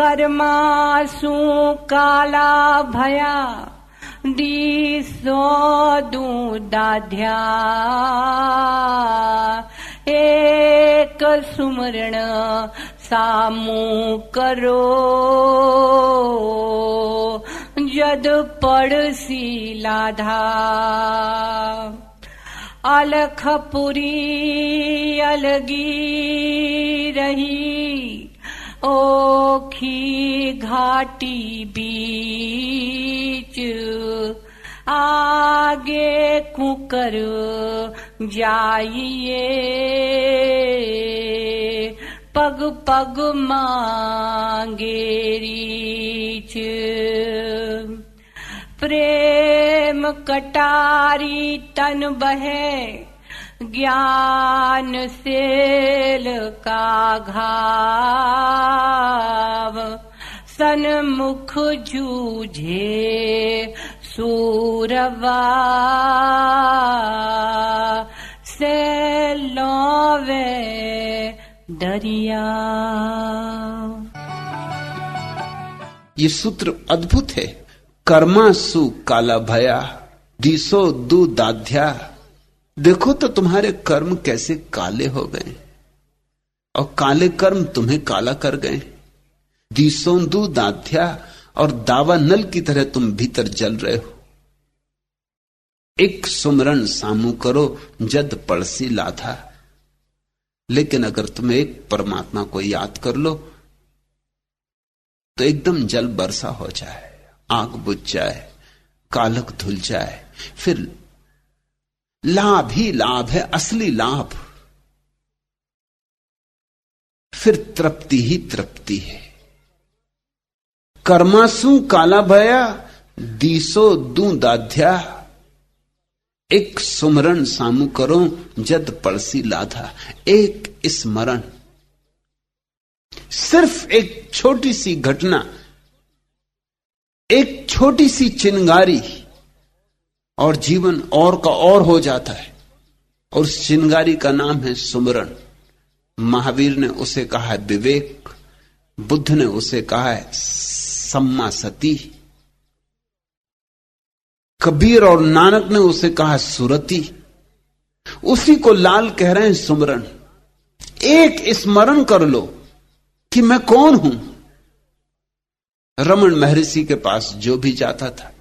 कर्मासु काला भया। दीसो दूदाध्या। एक सुमरण सामू करो। जद पड़सी लाधा। अलखपुरी अलगी रही। ओखी घाटी बीच आगे कुकर जाइए। पग पग मांगे रीच। प्रेम कटारी तन बहे ज्ञान सेल का घाव सन्मुख जूझे सूरवा, से लोवे दरिया। ये सूत्र अद्भुत है। कर्मा सु काला भया दिसो दू दाध्या। देखो तो तुम्हारे कर्म कैसे काले हो गए और काले कर्म तुम्हें काला कर गए। दिसो दू दाध्या और दावा नल की तरह तुम भीतर जल रहे हो। एक सुमरण सामू करो, जद पड़सी लाथा लेकिन अगर तुम एक परमात्मा को याद कर लो तो एकदम जल बरसा हो जाए, आग बुझ जाए, कालक धुल जाए, फिर लाभ ही लाभ है, असली लाभ। फिर तृप्ति ही तृप्ति है। कर्मासु काला भया, दीसो दू दाध्या। एक सुमरण सामू करो, जद पड़सी लाधा। एक स्मरण। सिर्फ़ एक छोटी सी घटना, एक छोटी सी चिंगारी। और जीवन और का और हो जाता है। और उस चिंगारी का नाम है सुमरण। महावीर ने उसे कहा है विवेक। बुद्ध ने उसे कहा है सम्मा सती। कबीर और नानक ने उसे कहा सुरति। उसी को लाल कह रहे हैं सुमरण। एक स्मरण कर लो कि मैं कौन हूँ? रमन महर्षि के पास जो भी जाता था।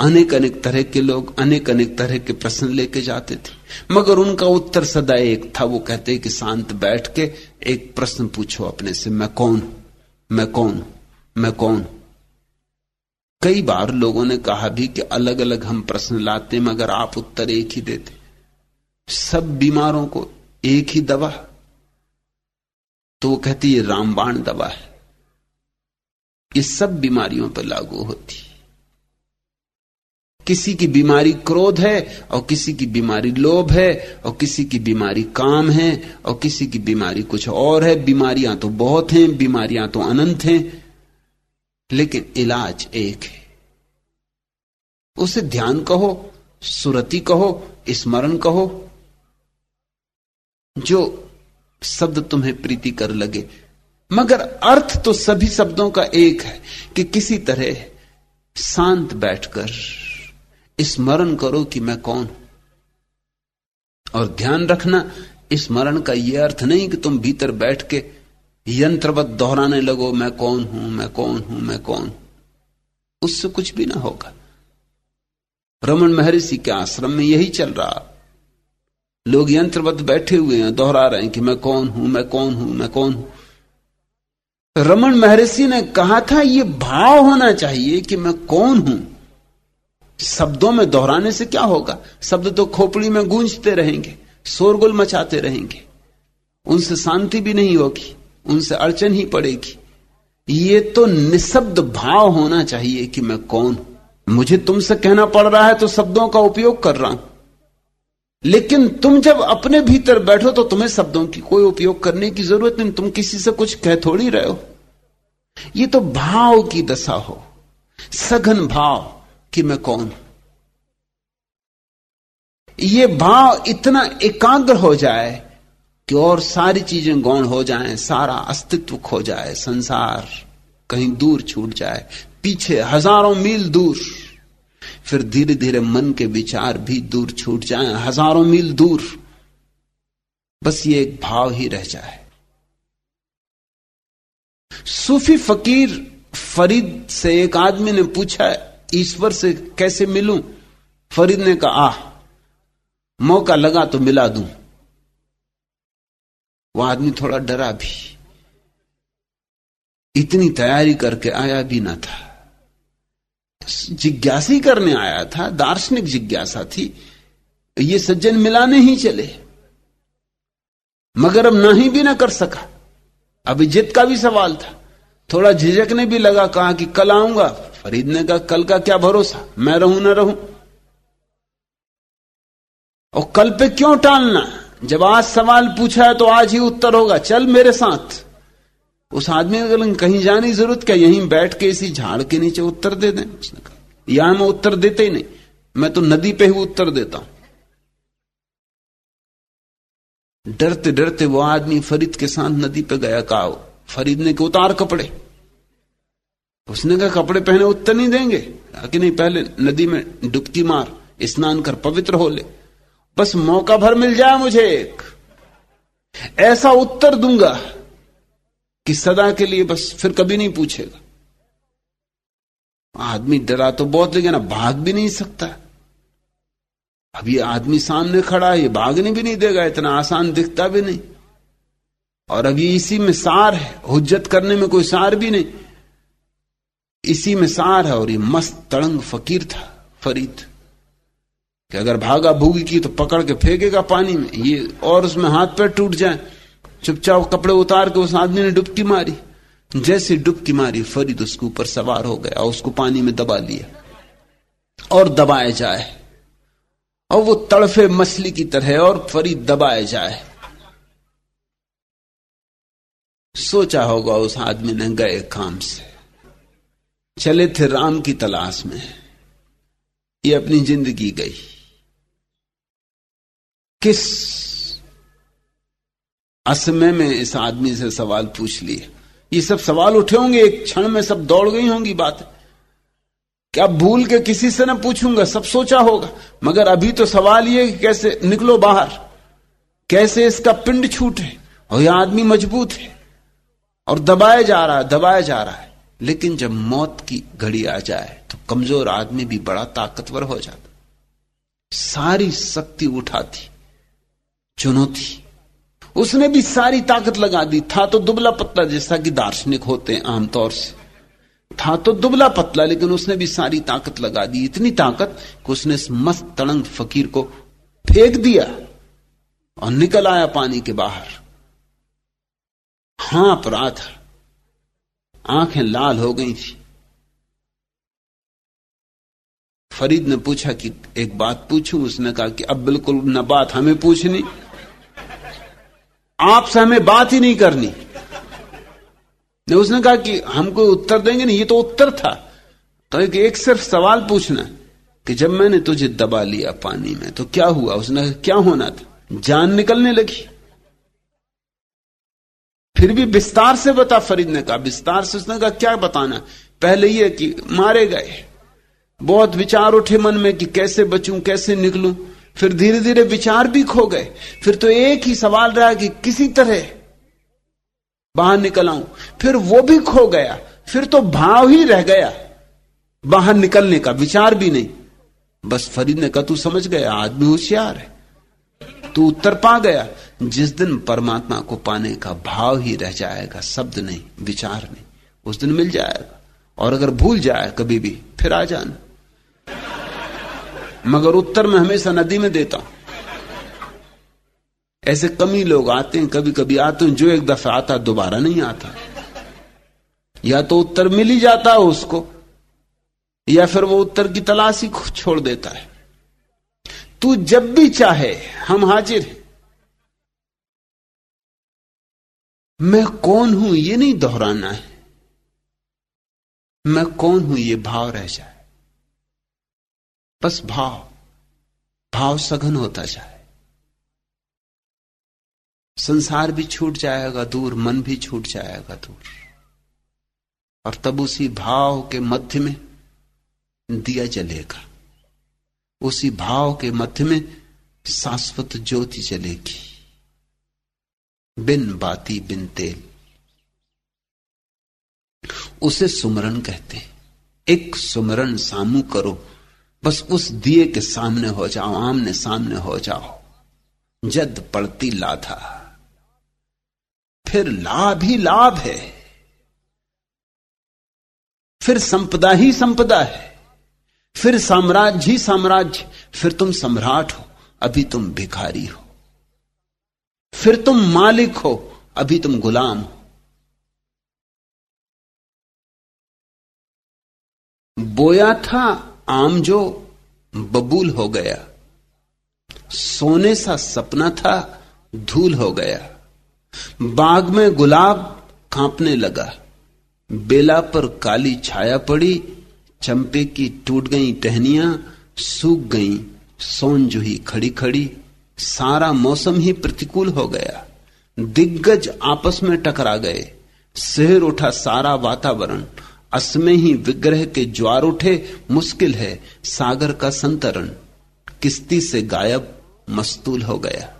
अनेक अनेक तरह के लोग अनेक अनेक तरह के प्रश्न लेके जाते थे। मगर उनका उत्तर सदा एक था। वो कहते कि शांत बैठ के एक प्रश्न पूछो अपने से, मैं कौन मैं कौन मैं कौन कई बार लोगों ने कहा भी कि अलग अलग हम प्रश्न लाते मगर आप उत्तर एक ही देते सब बीमारों को एक ही दवा। तो वो कहती है रामबाण दवा है। ये सब बीमारियों पर लागू होती किसी की बीमारी क्रोध है और किसी की बीमारी लोभ है और किसी की बीमारी काम है और किसी की बीमारी कुछ और है। बीमारियाँ तो बहुत हैं, बीमारियाँ तो अनंत हैं, लेकिन इलाज एक है। उसे ध्यान कहो, सुरति कहो, स्मरण कहो, जो शब्द तुम्हें प्रीति कर लगे। मगर अर्थ तो सभी शब्दों का एक है कि किसी तरह शांत बैठकर स्मरण करो कि मैं कौन हूँ। और ध्यान रखना, स्मरण का यह अर्थ नहीं कि तुम भीतर बैठ के यंत्रवत दोहराने लगो, मैं कौन हूँ, मैं कौन हूँ, मैं कौन हूँ। उससे कुछ भी ना होगा। रमन महर्षि के आश्रम में यही चल रहा। लोग यंत्रवत बैठे हुए हैं, दोहरा रहे हैं कि मैं कौन हूँ, मैं कौन हूँ, मैं कौन हूँ। रमन महर्षि ने कहा था यह भाव होना चाहिए कि मैं कौन हूँ? शब्दों में दोहराने से क्या होगा? शब्द तो खोपड़ी में गूंजते रहेंगे, शोरगुल मचाते रहेंगे। उनसे शांति भी नहीं होगी, उनसे अड़चन ही पड़ेगी। ये तो निशब्द भाव होना चाहिए कि मैं कौन मुझे तुमसे कहना पड़ रहा है तो शब्दों का उपयोग कर रहा हूँ। लेकिन तुम जब अपने भीतर बैठो तो तुम्हें शब्दों की कोई उपयोग करने की ज़रूरत नहीं, तुम किसी से कुछ कह थोड़ी रहे हो। ये तो भाव की दशा हो, सघन भाव। कि मैं कौन? ये भाव इतना एकाग्र हो जाए कि और सारी चीज़ें गौण हो जाएँ, सारा अस्तित्व खो जाए, संसार कहीं दूर छूट जाए, पीछे हज़ारों मील दूर, फिर धीरे धीरे मन के विचार भी दूर छूट जाएँ, हज़ारों मील दूर। बस ये एक भाव ही रह जाए। सूफी फकीर फरीद से एक आदमी ने पूछा ईश्वर से कैसे मिलूं? फरीद ने कहा, आह, मौका लगा तो मिला दूँ। वो आदमी थोड़ा डरा भी। इतनी तैयारी करके आया भी ना था। जिज्ञासी करने आया था, दार्शनिक जिज्ञासा थी, ये सज्जन मिलाने ही चले। मगर अब ना ही भी ना कर सका। अभी जित का भी सवाल था। थोड़ा झिझकने भी लगा, कहा कि कल आऊँगा। फरीद ने कहा कल का क्या भरोसा? मैं रहूँ, ना रहूँ? और कल पे क्यों टालना? जब आज सवाल पूछा है तो आज ही उत्तर होगा। चल मेरे साथ। उस आदमी अगर कहीं जाने की ज़रूरत क्या? यहीं बैठ के इसी झाड़ के नीचे उत्तर दे दें? उसने कहा यहाँ मैं उत्तर देते ही नहीं। मैं तो नदी पे ही उत्तर देता हूँ। डरते डरते वो आदमी फरीद के साथ नदी पे गया कहा, फरीद ने के उतार कपड़े? उसने कहा, कपड़े पहने उत्तर नहीं देंगे? कि नहीं, पहले नदी में डुबकी मार, स्नान कर पवित्र हो ले। बस मौका भर मिल जाए मुझे एक। ऐसा उत्तर दूँगा कि सदा के लिए बस फिर कभी नहीं पूछेगा। आदमी डरा तो बहुत, लेकिन भाग भी नहीं सकता। अब ये आदमी सामने खड़ा है, ये भागने भी नहीं देगा, इतना आसान दिखता भी नहीं। और अभी इसी में सार है, हुज्जत करने में कोई सार भी नहीं। इसी में सार है और ये मस्त तड़ंग फकीर था, फरीद। कि अगर भागा भूगी की तो पकड़ के फेंकेगा पानी में, ये और उसमें हाथ पैर टूट जाए। चुपचाप कपड़े उतार के उस आदमी ने डुबकी मारी। जैसे डुबकी मारी, फरीद उसके ऊपर सवार हो गया और उसको पानी में दबा लिया। और दबाए जाए। और वो तड़फे मछली की तरह और फरीद दबाए जाए। सोचा होगा उस आदमी ने गए काम से। चले थे राम की तलाश में। ये अपनी ज़िंदगी गई। किस असमय में इस आदमी से सवाल पूछ लिए? ये सब सवाल उठे होंगे, एक क्षण में सब दौड़ गई होंगी बात। क्या भूल के किसी से ना पूछूँगा, सब सोचा होगा। मगर अभी तो सवाल ये कैसे निकलो बाहर? कैसे इसका पिंड छूटे? और यह आदमी मज़बूत है। और दबाया जा रहा है, दबाया जा रहा है। लेकिन जब मौत की घड़ी आ जाए तो कमज़ोर आदमी भी बड़ा ताकतवर हो जाता। सारी शक्ति उठाती, चुनौती। उसने भी सारी ताकत लगा दी। था तो दुबला पतला जैसा कि दार्शनिक होते हैं आमतौर से। था तो दुबला पतला, लेकिन उसने भी सारी ताकत लगा दी। इतनी ताकत कि उसने इस मस्त तड़ंग फकीर को फेंक दिया और निकल आया पानी के बाहर। हाँप अपराध था आँखें लाल हो गई थी। फरीद ने पूछा कि एक बात पूछूँ? उसने कहा कि अब बिल्कुल न बात हमें पूछनी आपसे हमें बात ही नहीं करनी। ने उसने कहा कि हम कोई उत्तर देंगे नहीं ये तो उत्तर था। तो एक, एक सिर्फ़ सवाल पूछना कि जब मैंने तुझे दबा लिया पानी में तो क्या हुआ? उसने क्या होना था? जान निकलने लगी। फिर भी विस्तार से बता फरीद ने कहा विस्तार से उसने कहा, क्या बताना पहले यह कि मारे गए। बहुत विचार उठे मन में कि कैसे बचूं, कैसे निकलूं। फिर धीरे धीरे विचार भी खो गए। फिर तो एक ही सवाल रहा कि किसी तरह बाहर निकल आऊँ। फिर वो भी खो गया। फिर तो भाव ही रह गया बाहर निकलने का, विचार भी नहीं। बस फरीद ने कहा तू समझ गया आदमी होशियार है। तू उत्तर पा गया। जिस दिन परमात्मा को पाने का भाव ही रह जाएगा, शब्द नहीं, विचार नहीं, उस दिन मिल जाएगा। और अगर भूल जाए कभी भी, फिर आ जाना। मगर उत्तर में हमेशा नदी में देता हूँ। ऐसे कमी लोग आते हैं कभी कभी आते हैं, जो एक दफ़ा आता, दोबारा नहीं आता। या तो उत्तर मिल ही जाता है उसको, या फिर वो उत्तर की तलाश ही छोड़ देता है। तू जब भी चाहे, हम हाजिर हैं। मैं कौन हूँ ये नहीं दोहराना है। मैं कौन हूँ ये भाव रह जाए। बस भाव भाव सघन होता जाए। संसार भी छूट जाएगा दूर, मन भी छूट जाएगा दूर। और तब उसी भाव के मध्य में दिया जलेगा। उसी भाव के मध्य में शाश्वत ज्योति जलेगी बिन बाती, बिन तेल। उसे सुमरन कहते हैं। एक सुमरन सामू करो। बस उस दिए के सामने हो जाओ, आमने सामने हो जाओ। जद पड़ती लाथा फिर लाभ ही लाभ है। फिर संपदा ही संपदा है। फिर साम्राज्य ही साम्राज्य, फिर तुम सम्राट हो, अभी तुम भिखारी हो। फिर तुम मालिक हो, अभी तुम गुलाम हो। बोया था आम जो, बबूल हो गया। सोने सा सपना था, धूल हो गया। बाग में गुलाब कांपने लगा। बेला पर काली छाया पड़ी चंपे की टूट गई टहनिया, सूख गई, सोन जुही खड़ी खड़ी, सारा मौसम ही प्रतिकूल हो गया। दिग्गज आपस में टकरा गए। शहर उठा सारा वातावरण। असमय ही विग्रह के ज्वार उठे, मुश्किल है, सागर का संतरण। किस्ती से गायब, मस्तूल हो गया।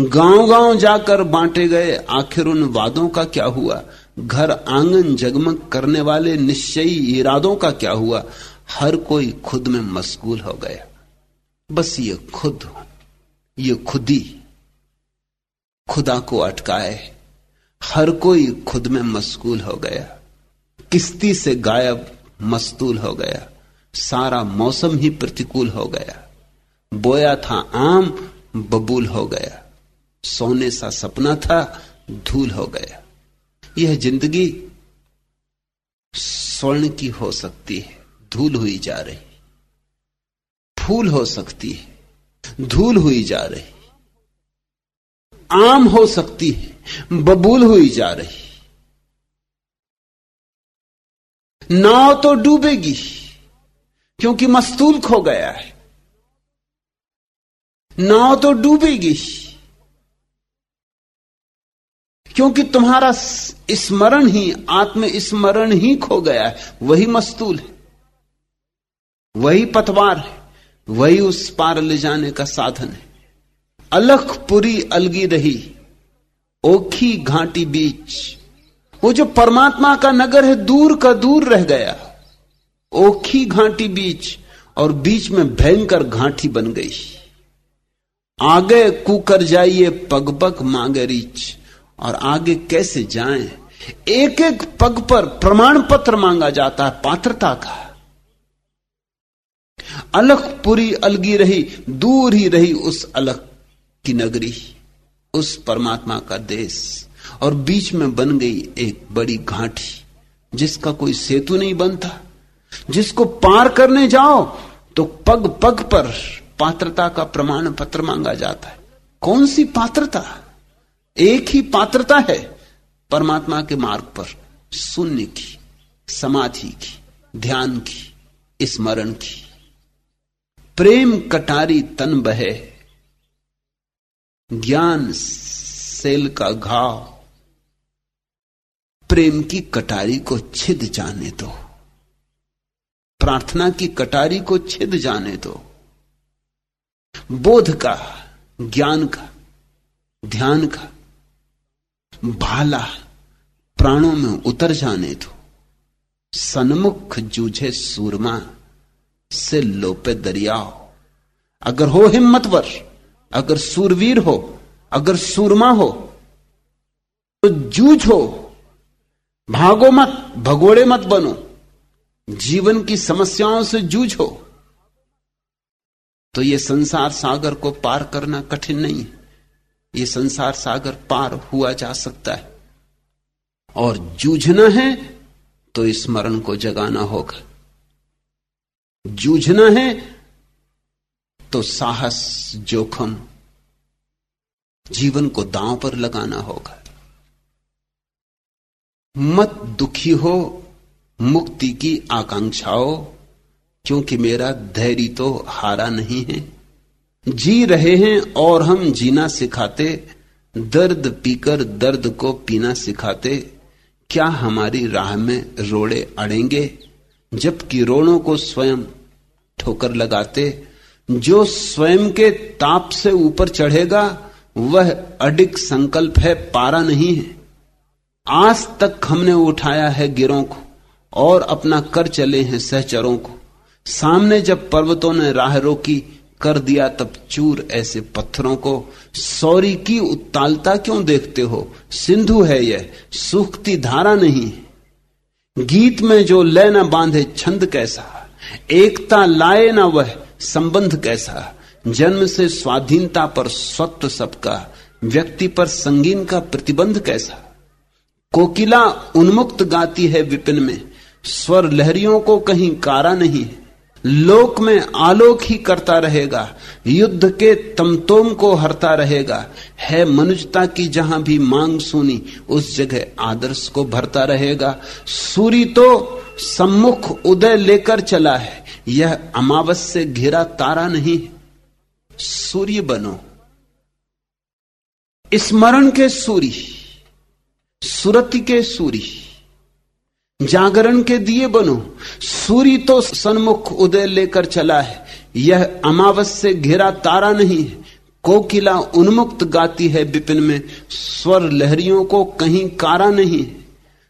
गाँव गाँव जाकर बांटे गए, आखिर उन वादों का क्या हुआ? घर आँगन जगमग करने वाले निश्चयी इरादों का क्या हुआ? हर कोई खुद में मशगूल हो गया। बस ये खुद ये खुदी, खुदा को अटकाए। हर कोई खुद में मशगूल हो गया। किस्ती से गायब मस्तूल हो गया। सारा मौसम ही प्रतिकूल हो गया। बोया था आम, बबूल हो गया। सोने सा सपना था, धूल हो गया। यह ज़िंदगी स्वर्ण की हो सकती है, धूल हुई जा रही फूल हो सकती है, धूल हुई जा रही आम हो सकती है, बबूल हुई जा रही नाव तो डूबेगी, क्योंकि मस्तूल खो गया है। नाव तो डूबेगी। क्योंकि तुम्हारा स्मरण ही आत्म स्मरण ही खो गया है। वही मस्तूल है। वही पतवार है। वही उस पार ले जाने का साधन है। अलखपुरी अलगी रही, ओखी घाटी बीच। वो जो परमात्मा का नगर है, दूर का दूर रह गया। ओखी घाटी बीच और बीच में भयंकर घाटी बन गई। आगे कुकर जाइए पग पग मांगे रीच और आगे कैसे जाएँ? एक एक पग पर प्रमाण पत्र मांगा जाता है पात्रता का। अलखपुरी अलगी रही, दूर ही रही उस अलग की नगरी, उस परमात्मा का देश। और बीच में बन गई एक बड़ी घाटी, जिसका कोई सेतु नहीं बनता। जिसको पार करने जाओ तो पग पग पर पात्रता का प्रमाण पत्र मांगा जाता है। कौन सी पात्रता? एक ही पात्रता है परमात्मा के मार्ग पर, शून्य की, समाधि की, ध्यान की, स्मरण की। प्रेम कटारी तन बहे, ज्ञान सेल का घाव। प्रेम की कटारी को छिद जाने दो। प्रार्थना की कटारी को छिद जाने दो। बोध का, ज्ञान का, ध्यान का भाला प्राणों में उतर जाने दो। सन्मुख जूझे सूरमा से लोपे दरियाओ। अगर हो हिम्मतवर, अगर सूरवीर हो, अगर सूरमा हो तो जूझो भागो मत, भगोड़े मत बनो। जीवन की समस्याओं से जूझो। तो ये संसार सागर को पार करना कठिन नहीं है। ये संसार सागर पार हुआ जा सकता है। और जूझना है तो स्मरण को जगाना होगा। जूझना है तो साहस, जोखम, जीवन को दांव पर लगाना होगा। मत दुखी हो, मुक्ति की आकांक्षाओं, क्योंकि मेरा धैर्य तो हारा नहीं है। जी रहे हैं और हम जीना सिखाते, दर्द पीकर दर्द को पीना सिखाते, क्या हमारी राह में रोड़े अड़ेंगे? जबकि रोड़ों को स्वयं ठोकर लगाते, जो स्वयं के ताप से ऊपर चढ़ेगा, वह अडिक संकल्प है, पारा नहीं है। आज तक हमने उठाया है गिरों को, और अपना कर चले हैं सहचरों को। सामने जब पर्वतों ने राह रोकी कर दिया, तब चूर ऐसे पत्थरों को सौरी की उत्तालता क्यों देखते हो? सिंधु है यह, सूखती धारा नहीं गीत में जो लय न बांधे छंद कैसा? एकता लाए ना वह संबंध कैसा? जन्म से स्वाधीनता पर स्वत्व सबका, व्यक्ति पर संगीन का प्रतिबंध कैसा? कोकिला उन्मुक्त गाती है विपिन में, स्वर लहरियों को कहीं कारा नहीं है। लोक में आलोक ही करता रहेगा, युद्ध के तमतोम को हरता रहेगा। है मनुष्यता की जहाँ भी मांग सुनी, उस जगह आदर्श को भरता रहेगा। सूर्य तो सम्मुख उदय लेकर चला है, यह अमावस से घिरा तारा नहीं सूर्य बनो। स्मरण के सूर्य सुरति के सूर्य जागरण के दिए बनो। सूर्य तो सन्मुख उदय लेकर चला है। यह अमावस से घिरा तारा नहीं है। कोकिला उन्मुक्त गाती है विपिन में। स्वर लहरियों को कहीं कारा नहीं है।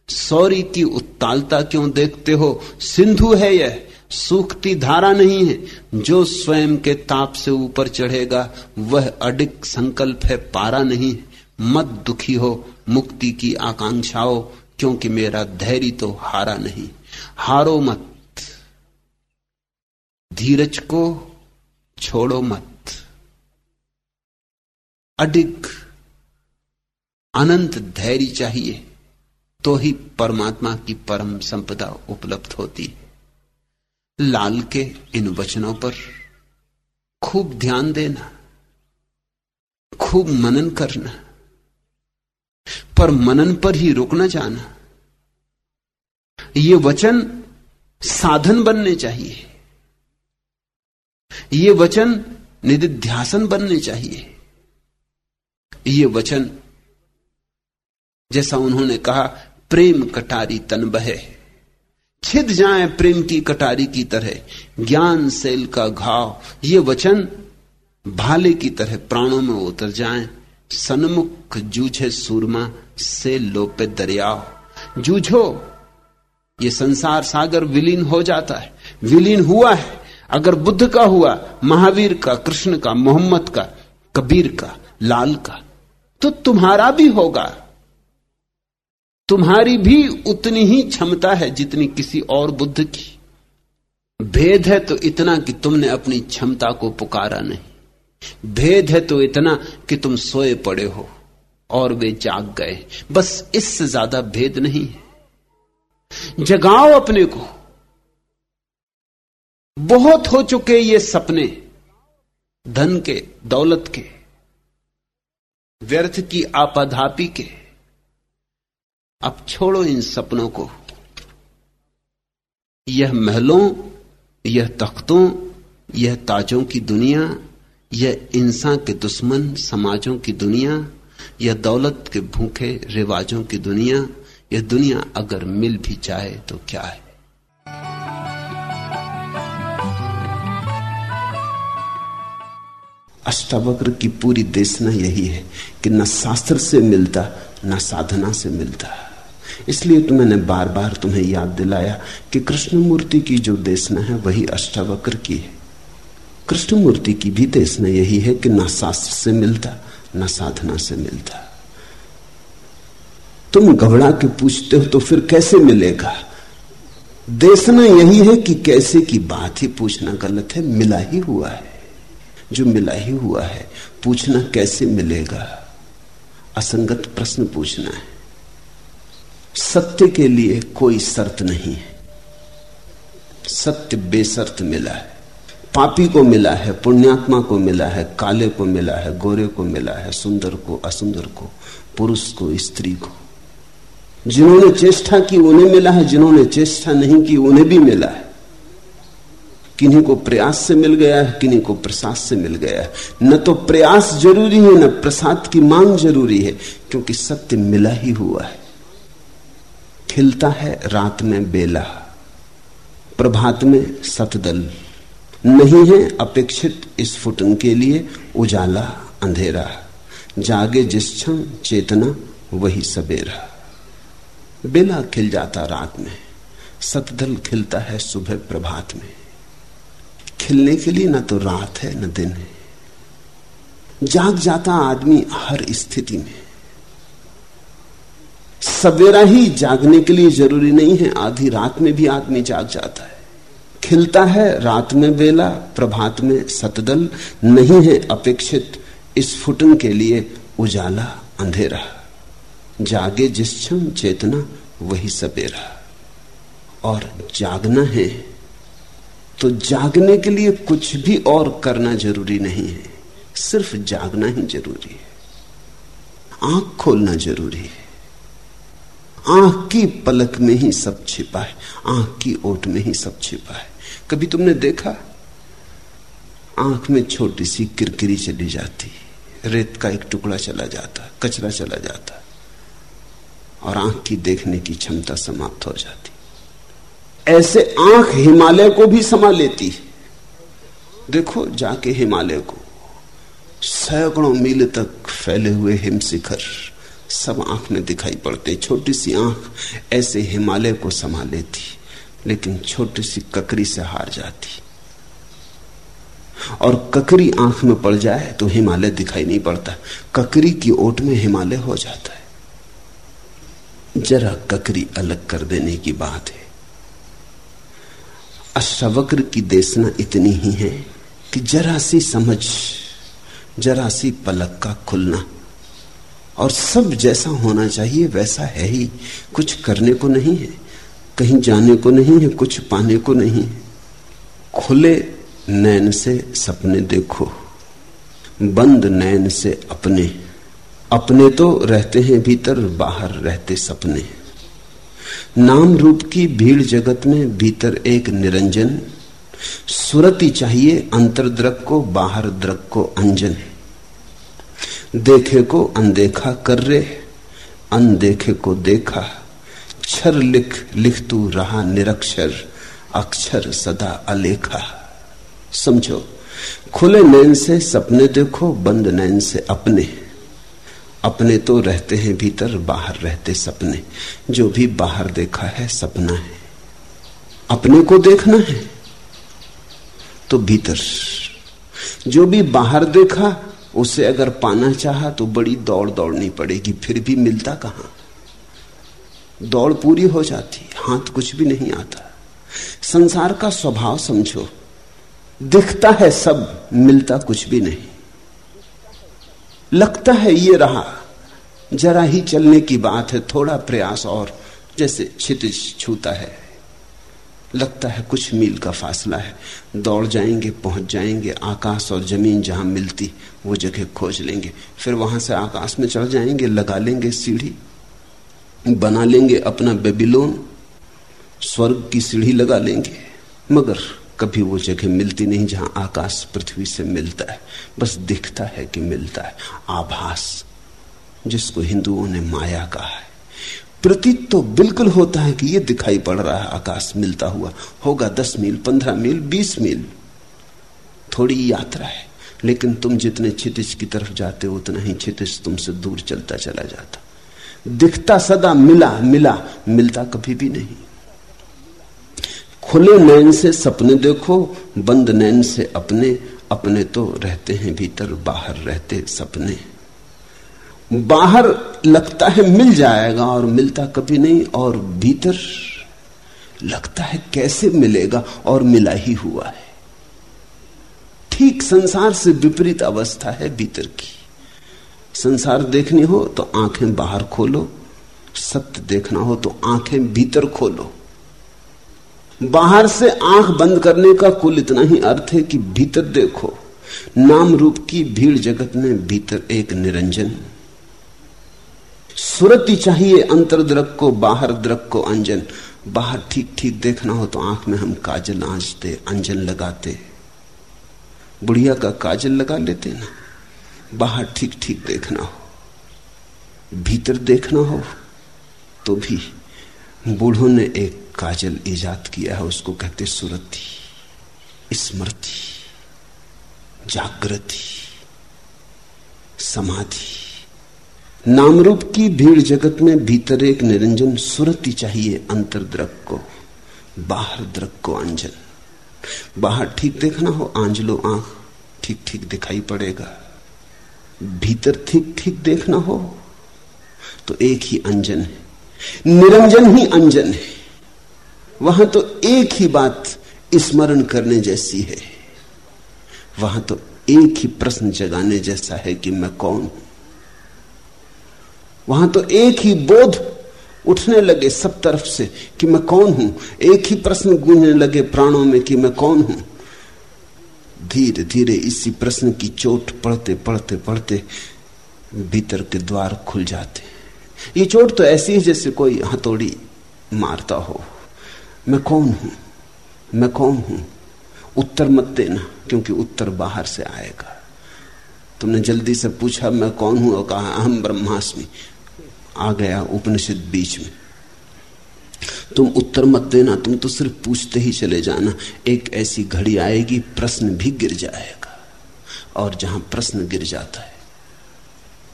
सौरी की उत्तालता क्यों देखते हो? सिंधु है यह। सूखती धारा नहीं है। जो स्वयं के ताप से ऊपर चढ़ेगा, वह अडिक संकल्प है, पारा नहीं मत दुखी हो, मुक्ति की आकांक्षाओं। क्योंकि मेरा धैर्य तो हारा नहीं। हारो मत। धीरज को छोड़ो मत। अडिग अनंत धैर्य चाहिए तो ही परमात्मा की परम संपदा उपलब्ध होती है। लाल के इन वचनों पर खूब ध्यान देना, खूब मनन करना, पर मनन पर ही रुकना जाना ये वचन साधन बनने चाहिए। ये वचन निधिध्यासन बनने चाहिए। ये वचन, जैसा उन्होंने कहा, प्रेम कटारी तन बहे। छिद जाए प्रेम की कटारी की तरह, ज्ञान सेल का घाव। ये वचन भाले की तरह प्राणों में उतर जाए। सन्मुख जूझे सूरमा से लोपे दरियाव। जूझो ये संसार सागर विलीन हो जाता है। विलीन हुआ है। अगर बुद्ध का हुआ, महावीर का, कृष्ण का, मोहम्मद का, कबीर का, लाल का तो तुम्हारा भी होगा। तुम्हारी भी उतनी ही क्षमता है जितनी किसी और बुद्ध की। भेद है तो इतना कि तुमने अपनी क्षमता को पुकारा नहीं। भेद है तो इतना कि तुम सोए पड़े हो और वे जाग गए। बस इससे ज़्यादा भेद नहीं है। जगाओ अपने को। बहुत हो चुके ये सपने, धन के, दौलत के, व्यर्थ की आपाधापी के। अब छोड़ो इन सपनों को। यह महलों, यह तख्तों, यह ताजों की दुनिया, यह इंसान के दुश्मन, समाजों की दुनिया, यह दौलत के भूखे, रिवाजों की दुनिया यह दुनिया अगर मिल भी जाए तो क्या है? अष्टावक्र की पूरी देशना यही है कि न शास्त्र से मिलता, न साधना से मिलता। इसलिए तो मैंने बार बार तुम्हें याद दिलाया कि कृष्णमूर्ति की जो देशना है वही अष्टावक्र की है। कृष्णमूर्ति की भी देशना यही है कि न शास्त्र से मिलता, न साधना से मिलता। तुम घबरा के पूछते हो तो फिर कैसे मिलेगा? देशना यही है कि कैसे की बात ही पूछना गलत है, मिला ही हुआ है। जो मिला ही हुआ है, पूछना कैसे मिलेगा? असंगत प्रश्न पूछना है। सत्य के लिए कोई शर्त नहीं है। सत्य बेसर्त मिला है। पापी को मिला है, पुण्यात्मा को मिला है, काले को मिला है, गोरे को मिला है, सुंदर को, असुंदर को, पुरुष को, स्त्री को। जिन्होंने चेष्टा की उन्हें मिला है, जिन्होंने चेष्टा नहीं की उन्हें भी मिला है। किन्हीं को प्रयास से मिल गया है, किन्हीं को प्रसाद से मिल गया है। न तो प्रयास ज़रूरी है, न प्रसाद की मांग ज़रूरी है, क्योंकि सत्य मिला ही हुआ है। खिलता है रात में बेला, प्रभात में सतदल। नहीं है अपेक्षित इस फुटन के लिए उजाला अंधेरा। जागे जिस क्षण चेतना, वही सवेरा बेला खिल जाता रात में सतदल खिलता है सुबह प्रभात में। खिलने के लिए ना तो रात है, न दिन है। जाग जाता आदमी हर स्थिति में। सवेरा ही जागने के लिए ज़रूरी नहीं है, आधी रात में भी आदमी जाग जाता है। खिलता है रात में बेला प्रभात में सतदल, नहीं है अपेक्षित इस फुटन के लिए उजाला अंधेरा। जागे जिस क्षण चेतना वही सवेरा और जागना है तो जागने के लिए कुछ भी और करना ज़रूरी नहीं है। सिर्फ़ जागना ही ज़रूरी है। आँख खोलना ज़रूरी है। आँख की पलक में ही सब छिपा है। आँख की ओट में ही सब छिपा है। कभी तुमने देखा? आँख में छोटी सी किरकिरी चली जाती। रेत का एक टुकड़ा चला जाता, कचरा चला जाता। और आँख की देखने की क्षमता समाप्त हो जाती। ऐसे आँख हिमालय को भी समा लेती देखो जाके हिमालय को, सैकड़ों मील तक फैले हुए हिमशिखर सब आँख में दिखाई पड़ते छोटी सी आँख ऐसे हिमालय को समा लेती, लेकिन छोटी सी ककरी से हार जाती। और ककरी आँख में पड़ जाए तो हिमालय दिखाई नहीं पड़ता। ककरी की ओट में हिमालय हो जाता है। जरा ककरी अलग कर देने की बात है। अश्वक्र की देशना इतनी ही है कि जरा सी समझ, जरा सी पलक का खुलना और सब जैसा होना चाहिए वैसा है ही। कुछ करने को नहीं है, कहीं जाने को नहीं है, कुछ पाने को नहीं है। खुले नैन से सपने देखो, बंद नैन से अपने। अपने तो रहते हैं भीतर, बाहर रहते सपने। नाम रूप की भीड़ जगत में भीतर एक निरंजन, सुरति चाहिए अंतर द्रक को, बाहर द्रक को अंजन। देखे को अनदेखा कर रे, अनदेखे को देखा क्षर लिख लिख तू रहा निरक्षर, अक्षर सदा अलेखा। समझो, खुले नैन से सपने देखो, बंद नैन से अपने। अपने तो रहते हैं भीतर, बाहर रहते सपने। जो भी बाहर देखा है, सपना है। अपने को देखना है तो भीतर। जो भी बाहर देखा, उसे अगर पाना चाहा तो बड़ी दौड़ दौड़नी पड़ेगी, फिर भी मिलता कहाँ? दौड़ पूरी हो जाती, हाथ कुछ भी नहीं आता। संसार का स्वभाव समझो, दिखता है सब, मिलता कुछ भी नहीं। लगता है ये रहा। जरा ही चलने की बात है, थोड़ा प्रयास और, जैसे क्षितिज छूता है। लगता है कुछ मील का फासला है। दौड़ जाएँगे, पहुँच जाएँगे, आकाश और ज़मीन जहाँ मिलती, वो जगह खोज लेंगे। फिर वहाँ से आकाश में चढ़ जाएँगे, लगा लेंगे सीढ़ी, बना लेंगे अपना बेबीलोन, स्वर्ग की सीढ़ी लगा लेंगे। मगर कभी वो जगह मिलती नहीं जहाँ आकाश पृथ्वी से मिलता है। बस दिखता है कि मिलता है। आभास, जिसको हिंदुओं ने माया कहा है। प्रतीत तो बिल्कुल होता है कि ये दिखाई पड़ रहा है, आकाश मिलता हुआ। होगा दस मील, पंद्रह मील, बीस मील। थोड़ी यात्रा है, लेकिन तुम जितने छितिज की तरफ़ जाते हो, उतना ही छितिज तुमसे दूर चलता चला जाता। दिखता सदा मिला मिला, मिलता कभी भी नहीं। खुले नैन से सपने देखो, बंद नैन से अपने अपने तो रहते हैं भीतर, बाहर रहते सपने। बाहर लगता है मिल जाएगा और मिलता कभी नहीं, और भीतर लगता है कैसे मिलेगा और मिला ही हुआ है। ठीक संसार से विपरीत अवस्था है भीतर की। संसार देखनी हो तो आँखें बाहर खोलो, सत्य देखना हो तो आँखें भीतर खोलो। बाहर से आँख बंद करने का कुल इतना ही अर्थ है कि भीतर देखो, नाम रूप की भीड़ जगत में भीतर एक निरंजन सुरति चाहिए अंतर द्रक को, बाहर द्रक को अंजन। बाहर ठीक ठीक देखना हो तो आँख में हम काजल आंचते अंजन लगाते। बुढ़िया का काजल लगा लेते ना, बाहर ठीक ठीक देखना हो। भीतर देखना हो तो भी बूढ़ों ने एक काजल ईजाद किया है, उसको कहते सुरति, स्मृति, जागृति, समाधि। नाम रूप की भीड़ जगत में भीतर एक निरंजन सुरति चाहिए अंतर द्रक को, बाहर द्रक को अंजन बाहर ठीक देखना हो, आंजलो आँख ठीक ठीक दिखाई पड़ेगा। भीतर ठीक ठीक देखना हो तो एक ही अंजन है। निरंजन ही अंजन है। वहाँ तो एक ही बात स्मरण करने जैसी है। वहाँ तो एक ही प्रश्न जगाने जैसा है कि मैं कौन हूँ। वहाँ तो एक ही बोध उठने लगे सब तरफ़ से कि मैं कौन हूँ। एक ही प्रश्न गूंजने लगे प्राणों में कि मैं कौन हूँ। धीरे धीरे इसी प्रश्न की चोट पड़ते पड़ते पड़ते भीतर के द्वार खुल जाते। ये चोट तो ऐसी है जैसे कोई हथौड़ी मारता हो। मैं कौन हूँ? मैं कौन हूँ? उत्तर मत देना, क्योंकि उत्तर बाहर से आएगा। तुमने जल्दी से पूछा, मैं कौन हूँ? और कहा, अहम ब्रह्मास्मि। आ गया उपनिषद बीच में। तुम उत्तर मत देना, तुम तो सिर्फ़ पूछते ही चले जाना। एक ऐसी घड़ी आएगी, प्रश्न भी गिर जाएगा। और जहाँ प्रश्न गिर जाता है,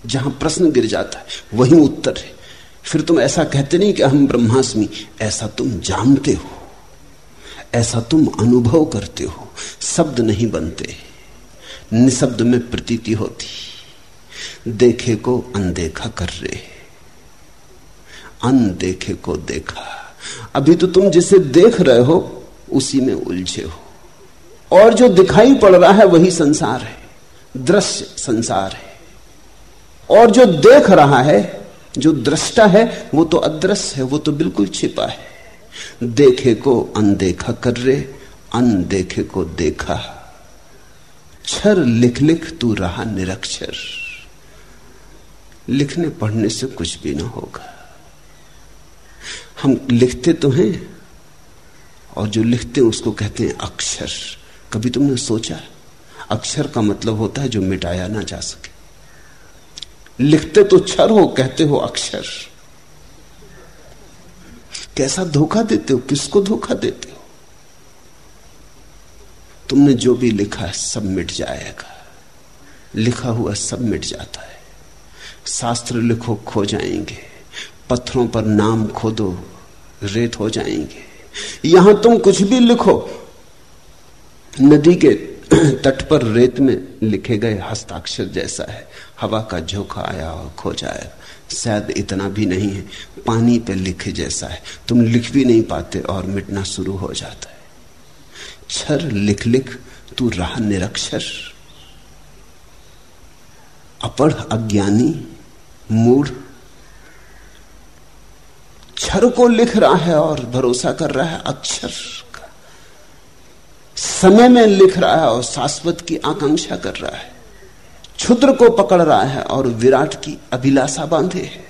जहाँ प्रश्न गिर जाता है, वही उत्तर है। फिर तुम ऐसा कहते नहीं कि हम ब्रह्मास्मि, ऐसा तुम जानते हो। ऐसा तुम अनुभव करते हो। शब्द नहीं बनते। निशब्द में प्रतीति होती। देखे को अनदेखा कर रहे। अनदेखे को देखा। अभी तो तुम जिसे देख रहे हो, उसी में उलझे हो। और जो दिखाई पड़ रहा है, वही संसार है। दृश्य संसार है। और जो देख रहा है जो दृष्टा है, वो तो अदृश्य है, वो तो बिल्कुल छिपा है। देखे को अनदेखा कर रे, अनदेखे को देखा। छर लिख लिख तू रहा निरक्षर। लिखने पढ़ने से कुछ भी ना होगा। हम लिखते तो हैं, और जो लिखते हैं उसको कहते हैं अक्षर। कभी तुमने सोचा? अक्षर का मतलब होता है जो मिटाया ना जा सके। लिखते तो छर हो, कहते हो अक्षर। कैसा धोखा देते हो? किसको धोखा देते हो? तुमने जो भी लिखा है, सब मिट जाएगा। लिखा हुआ सब मिट जाता है। शास्त्र लिखो, खो जाएँगे। पत्थरों पर नाम खोदो, रेत हो जाएँगे। यहाँ तुम कुछ भी लिखो, नदी के तट पर रेत में लिखे गए हस्ताक्षर जैसा है। हवा का झोंका आया और खो जाएगा शायद इतना भी नहीं है, पानी पे लिखे जैसा है। तुम लिख भी नहीं पाते और मिटना शुरू हो जाता है। छर लिख लिख, तू रहा निरक्षर। अपढ़ अज्ञानी, मूढ़। छर को लिख रहा है और भरोसा कर रहा है अक्षर का। समय में लिख रहा है और शाश्वत की आकांक्षा कर रहा है। क्षुद्र को पकड़ रहा है और विराट की अभिलाषा बांधे है।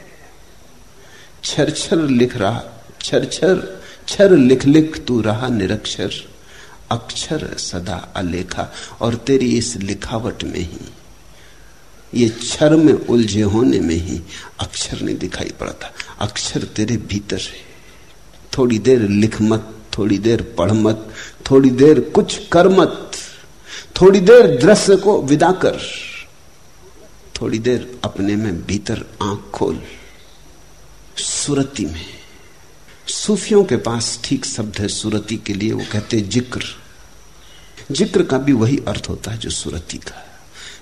छर छर लिख रहा छर छर छर लिख लिख तू रहा निरक्षर। अक्षर सदा अलेखा और तेरी इस लिखावट में ही, ये क्षर में उलझे होने में ही अक्षर नहीं दिखाई पड़ता। अक्षर तेरे भीतर है। थोड़ी देर लिख मत, थोड़ी देर पढ़ मत, थोड़ी देर कुछ कर मत, थोड़ी देर दृश्य को विदा कर। थोड़ी देर अपने में भीतर आँख खोल। सुरती में। सूफियों के पास ठीक शब्द है, सुरती के लिए वो कहते ज़िक्र। ज़िक्र का भी वही अर्थ होता है जो सुरती का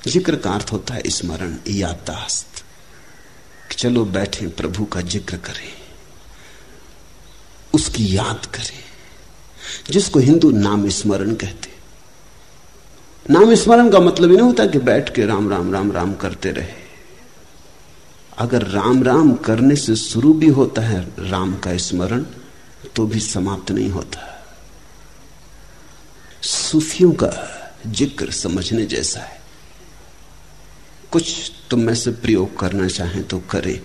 ज़िक्र का अर्थ होता है स्मरण, याददाश्त। चलो बैठे, प्रभु का ज़िक्र करें। उसकी याद करें। जिसको हिंदू नाम स्मरण कहते नाम स्मरण का मतलब ही नहीं होता कि बैठ के राम राम राम राम करते रहे। अगर राम राम करने से शुरू भी होता है राम का स्मरण तो भी समाप्त नहीं होता। सूफियों का ज़िक्र समझने जैसा है। कुछ तुम में से प्रयोग करना चाहें तो करें।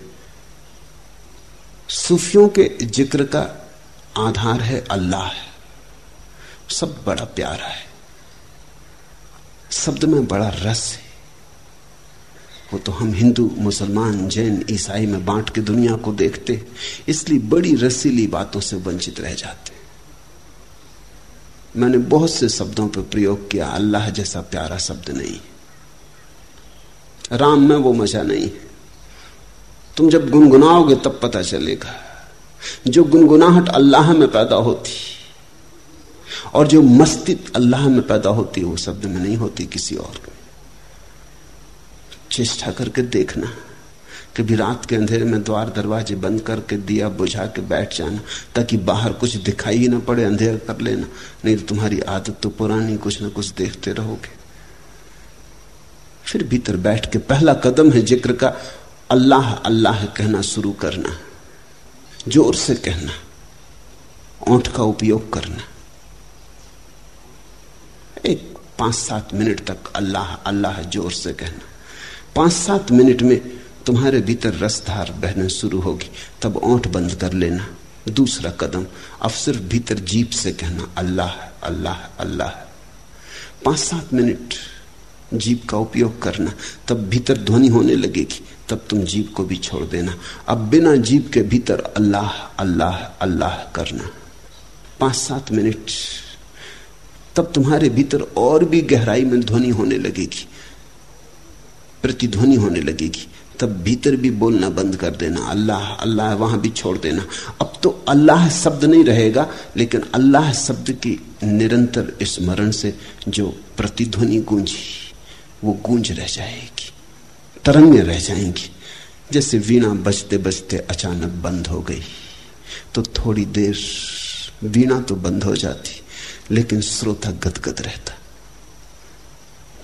सूफियों के ज़िक्र का आधार है अल्लाह। सब बड़ा प्यारा है। शब्द में बड़ा रस है। वो तो हम हिंदू, मुसलमान, जैन, ईसाई में बांट के दुनिया को देखते, इसलिए बड़ी रसीली बातों से वंचित रह जाते। मैंने बहुत से शब्दों पर प्रयोग किया, अल्लाह जैसा प्यारा शब्द नहीं। राम में वो मज़ा नहीं। तुम जब गुनगुनाओगे तब पता चलेगा। जो गुनगुनाहट अल्लाह में पैदा होती और जो मस्ती अल्लाह में पैदा होती है, वो शब्द में नहीं होती किसी और में। चेष्टा करके देखना, कभी रात के अंधेरे में द्वार दरवाजे बंद करके दिया बुझा के बैठ जाना, ताकि बाहर कुछ दिखाई ही ना पड़े, अंधेरा कर लेना, नहीं तो तुम्हारी आदत तो पुरानी, कुछ ना कुछ देखते रहोगे। फिर भीतर बैठ के पहला कदम है ज़िक्र का, अल्लाह अल्लाह कहना शुरू करना, ज़ोर से कहना, ओंठ का उपयोग करना। एक पाँच सात मिनट तक अल्लाह अल्लाह ज़ोर से कहना। पाँच सात मिनट में तुम्हारे भीतर रसधार बहना शुरू होगी। तब ओंठ बंद कर लेना। दूसरा कदम, अब सिर्फ़ भीतर जीप से कहना, अल्लाह अल्लाह अल्लाह। पाँच सात मिनट जीप का उपयोग करना, तब भीतर ध्वनि होने लगेगी। तब तुम जीप को भी छोड़ देना। अब बिना जीप के भीतर अल्लाह अल्लाह अल्लाह करना। पाँच सात मिनट तब तुम्हारे भीतर और भी गहराई में ध्वनि होने लगेगी। प्रतिध्वनि होने लगेगी। तब भीतर भी बोलना बंद कर देना। अल्लाह अल्लाह वहाँ भी छोड़ देना। अब तो अल्लाह शब्द नहीं रहेगा, लेकिन अल्लाह शब्द की निरंतर स्मरण से जो प्रतिध्वनि गूंजी, वो गूंज रह जाएगी। तरंगे रह जाएँगी। जैसे वीणा बजते बजते अचानक बंद हो गई तो थोड़ी देर वीणा तो बंद हो जाती। लेकिन श्रोता गदगद रहता।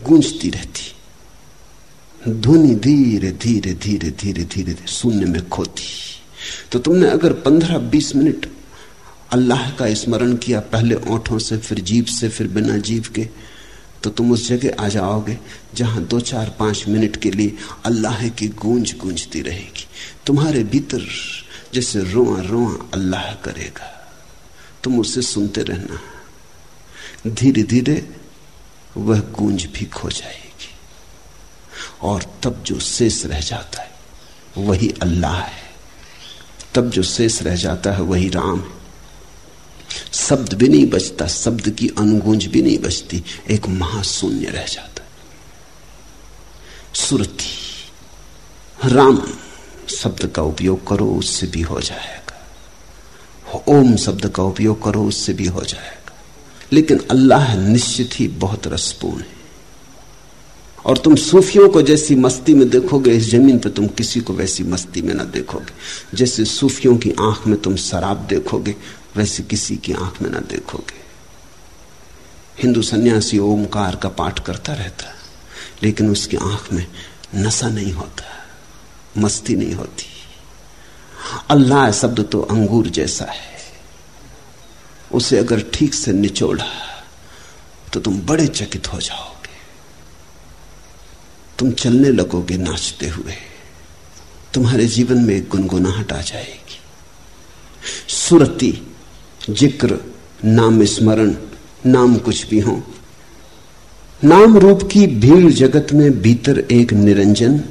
गूंजती रहती। ध्वनि धीरे धीरे धीरे धीरे धीरे शून्य में खोती। तो तुमने अगर पंद्रह, बीस मिनट अल्लाह का स्मरण किया पहले ओठों से, फिर जीव से, फिर बिना जीव के तो तुम उस जगह आ जाओगे जहाँ दो, चार, पाँच मिनट के लिए अल्लाह की गूंज गूंजती रहेगी। तुम्हारे भीतर जैसे रोआ रोआ अल्लाह करेगा। तुम उसे सुनते रहना। धीरे धीरे वह गूंज भी खो जाएगी। और तब जो शेष रह जाता है, वही अल्लाह है। तब जो शेष रह जाता है, वही राम है। शब्द भी नहीं बचता, शब्द की अनुगूंज भी नहीं बचती, एक महाशून्य रह जाता है। सुरति, राम शब्द का उपयोग करो, उससे भी हो जाएगा। ओम शब्द का उपयोग करो, उससे भी हो जाएगा। लेकिन अल्लाह निश्चित ही बहुत रसपूर्ण है। और तुम सूफियों को जैसी मस्ती में देखोगे, इस ज़मीन पर तुम किसी को वैसी मस्ती में ना देखोगे। जैसे सूफियों की आँख में तुम शराब देखोगे, वैसे किसी की आँख में ना देखोगे। हिंदू सन्यासी ओमकार का पाठ करता रहता, लेकिन उसकी आँख में नशा नहीं होता, मस्ती नहीं होती। अल्लाह शब्द तो अंगूर जैसा है। उसे अगर ठीक से निचोड़ा तो तुम बड़े चकित हो जाओगे। तुम चलने लगोगे नाचते हुए। तुम्हारे जीवन में एक गुनगुनाहट आ जाएगी। सुरति, ज़िक्र, नाम स्मरण, नाम कुछ भी हो। नाम रूप की भीड़ जगत में भीतर एक निरंजन।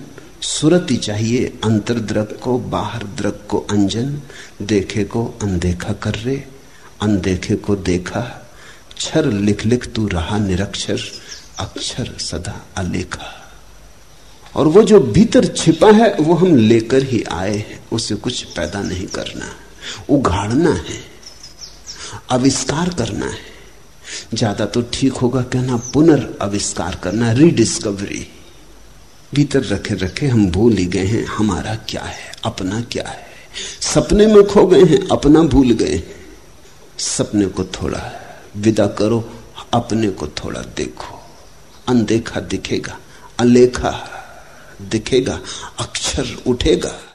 सुरति चाहिए अंतर द्रग को, बाहर द्रग को अंजन। देखे को, अनदेखा कर रे। अनदेखे को देखा क्षर लिख लिख तू रहा निरक्षर, अक्षर सदा अलेखा। और वो जो भीतर छिपा है, वो हम लेकर ही आए हैं, उसे कुछ पैदा नहीं करना। उगाड़ना है, आविष्कार करना है। ज़्यादा तो ठीक होगा कहना पुनर्विष्कार करना रीडिस्कवरी भीतर रखे रखे हम भूल ही गए हैं, हमारा क्या है, अपना क्या है? सपने में खो गए हैं, अपना भूल गए सपने को थोड़ा विदा करो, अपने को थोड़ा देखो। अनदेखा दिखेगा, अलेखा दिखेगा, अक्षर उठेगा।